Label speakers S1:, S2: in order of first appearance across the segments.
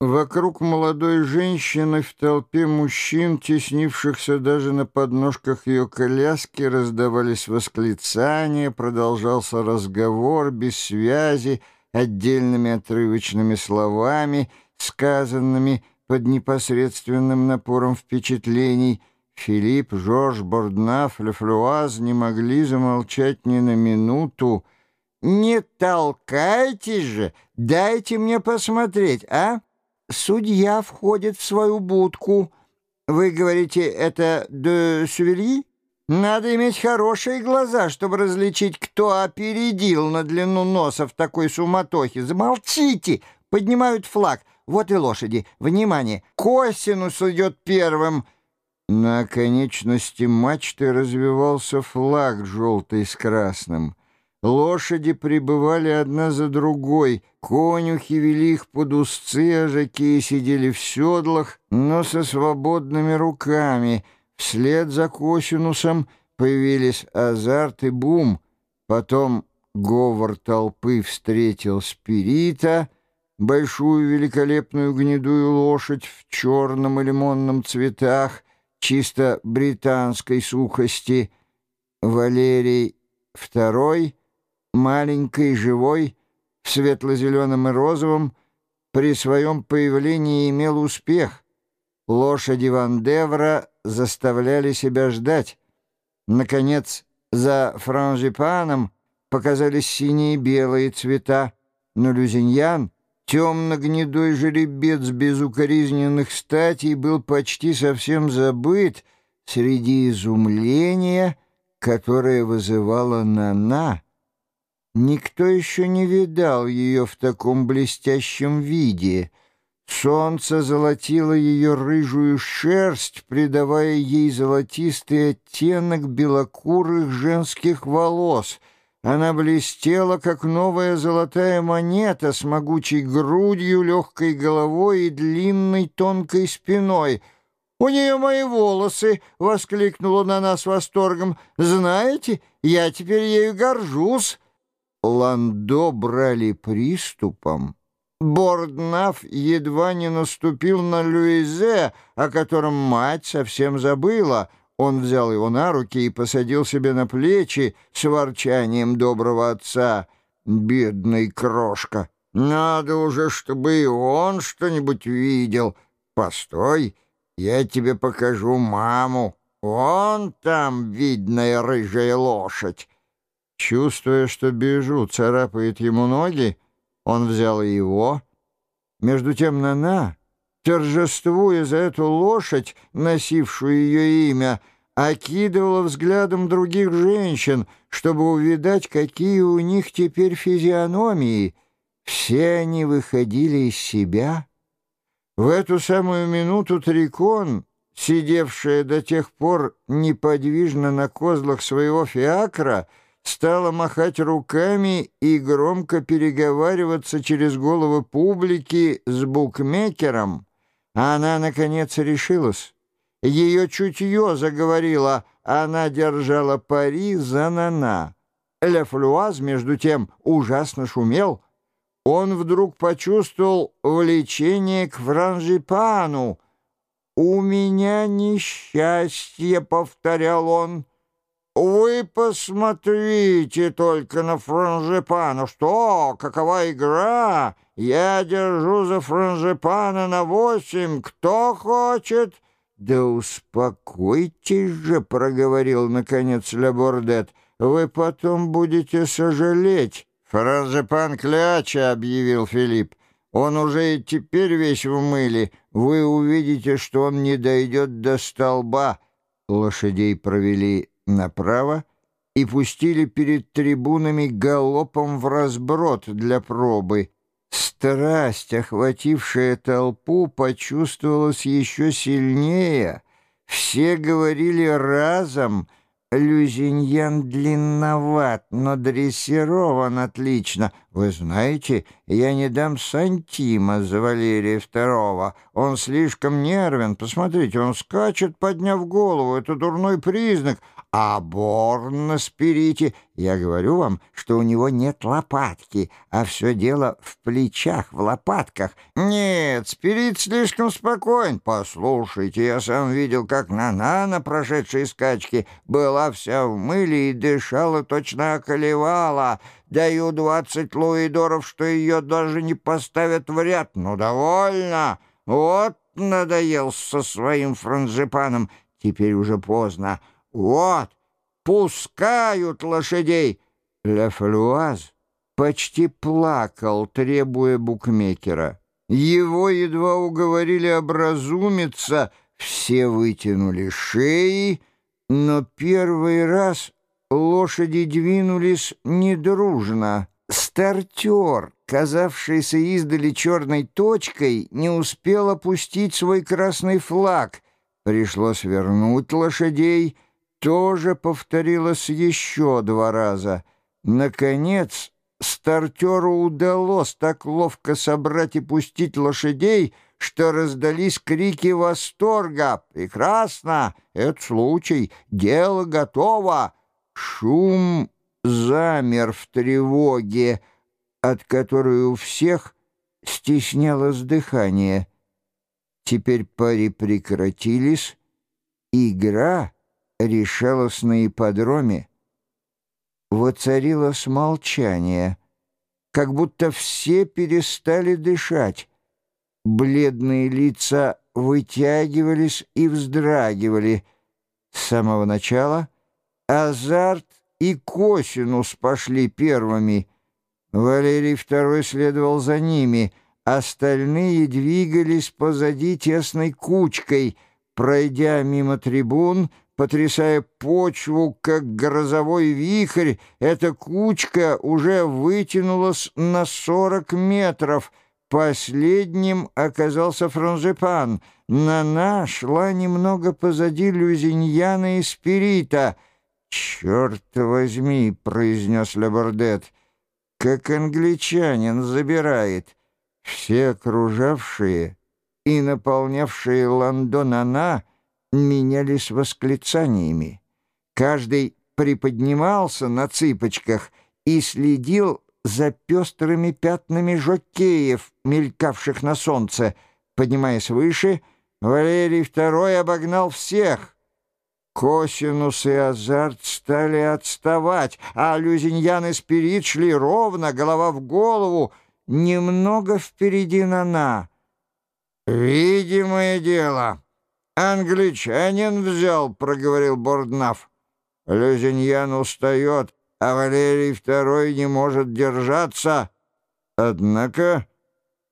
S1: Вокруг молодой женщины в толпе мужчин, теснившихся даже на подножках ее коляски, раздавались восклицания, продолжался разговор без связи, отдельными отрывочными словами, сказанными под непосредственным напором впечатлений. Филипп, Жорж, Борднаф, Лефлюаз не могли замолчать ни на минуту. «Не толкайтесь же! Дайте мне посмотреть, а?» Судья входит в свою будку. Вы говорите, это де Сювельи? Надо иметь хорошие глаза, чтобы различить, кто опередил на длину носа в такой суматохе. Замолчите! Поднимают флаг. Вот и лошади. Внимание! Косинус идет первым. На конечности мачты развивался флаг желтый с красным. Лошади прибывали одна за другой, конюхи вели их под узцы, а жаки сидели в седлах, но со свободными руками. Вслед за Косинусом появились азарт и бум. Потом говор толпы встретил спирита, большую великолепную гнедую лошадь в черном и лимонном цветах, чисто британской сухости. Валерий второй — маленькой, живой, в светло-зеленом и розовом, при своем появлении имел успех. Лошади Вандевра заставляли себя ждать. Наконец, за франжипаном показались синие и белые цвета, но Люзиньян, темно-гнедой жеребец безукоризненных статей, был почти совсем забыт среди изумления, которое вызывало Нана. Никто еще не видал ее в таком блестящем виде. Солнце золотило ее рыжую шерсть, придавая ей золотистый оттенок белокурых женских волос. Она блестела, как новая золотая монета с могучей грудью, легкой головой и длинной тонкой спиной — «У нее мои волосы!» — воскликнула на нас восторгом. «Знаете, я теперь ею горжусь!» Ландо брали приступом, Борднаф едва не наступил на Луизе, о котором мать совсем забыла. Он взял его на руки и посадил себе на плечи с ворчанием доброго отца. Бедный крошка! Надо уже, чтобы и он что-нибудь видел. Постой, я тебе покажу маму. Вон там видная рыжая лошадь. Чувствуя, что Бежу царапает ему ноги, он взял его. Между тем Нана, торжествуя за эту лошадь, носившую ее имя, окидывала взглядом других женщин, чтобы увидать, какие у них теперь физиономии. Все они выходили из себя. В эту самую минуту Трикон, сидевшая до тех пор неподвижно на козлах своего фиакра, стала махать руками и громко переговариваться через головы публики с букмекером. Она, наконец, решилась. Ее чутье заговорило, она держала пари за Нана. Ля Флюаз, между тем, ужасно шумел. Он вдруг почувствовал влечение к франжипану. «У меня несчастье», — повторял он, — «Вы посмотрите только на франжипана! Что? Какова игра? Я держу за франжипана на восемь. Кто хочет?» «Да успокойтесь же», — проговорил, наконец, Лебордет. «Вы потом будете сожалеть». «Франжипан кляча», — объявил Филипп. «Он уже и теперь весь в мыле. Вы увидите, что он не дойдет до столба». Лошадей провели направо и пустили перед трибунами галопом в разброд для пробы. Страсть, охватившая толпу, почувствовалась еще сильнее. Все говорили разом — Люзиньян длинноват, но дрессирован отлично. Вы знаете, я не дам сантима за Валерия Второго. Он слишком нервен. Посмотрите, он скачет, подняв голову. Это дурной признак. А Борн спирите. Я говорю вам, что у него нет лопатки, а все дело в плечах, в лопатках. Нет, спирит слишком спокоен. Послушайте, я сам видел, как Нана на прошедшей скачке была вся в мыле и дышала, точно околевала. Даю двадцать луидоров, что ее даже не поставят в ряд. Ну, довольно. Вот надоел со своим франжипаном. Теперь уже поздно. Вот, пускают лошадей. Ля Фалуаз почти плакал, требуя букмекера. Его едва уговорили образумиться, все вытянули шеи, но первый раз лошади двинулись недружно. Стартер, казавшийся издали черной точкой, не успел опустить свой красный флаг. Пришлось вернуть лошадей — тоже повторилось еще два раза. Наконец, стартеру удалось так ловко собрать и пустить лошадей, что раздались крики восторга. «Прекрасно! Это случай! Дело готово!» Шум замер в тревоге, от которой у всех стеснялось дыхание. Теперь пари прекратились. Игра решалось на ипподроме, воцарилось молчание, как будто все перестали дышать. Бледные лица вытягивались и вздрагивали. С самого начала азарт и косинус пошли первыми. Валерий II следовал за ними, остальные двигались позади тесной кучкой, пройдя мимо трибун, потрясая почву, как грозовой вихрь, эта кучка уже вытянулась на сорок метров. Последним оказался Франжипан. Нана шла немного позади Люзиньяна и Спирита. «Черт возьми!» — произнес Лебордет. «Как англичанин забирает. Все окружавшие и наполнявшие Лондон Нана — менялись восклицаниями. Каждый приподнимался на цыпочках и следил за пестрыми пятнами жокеев, мелькавших на солнце. Поднимаясь выше, Валерий II обогнал всех. Косинус и азарт стали отставать, а Люзиньян и Спирит шли ровно, голова в голову, немного впереди Нана. «Видимое дело!» «Англичанин взял», — проговорил Борднаф. «Люзиньян устает, а Валерий Второй не может держаться. Однако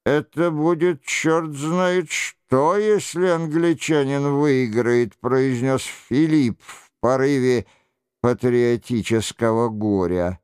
S1: это будет черт знает что, если англичанин выиграет», — произнес Филипп в порыве патриотического горя.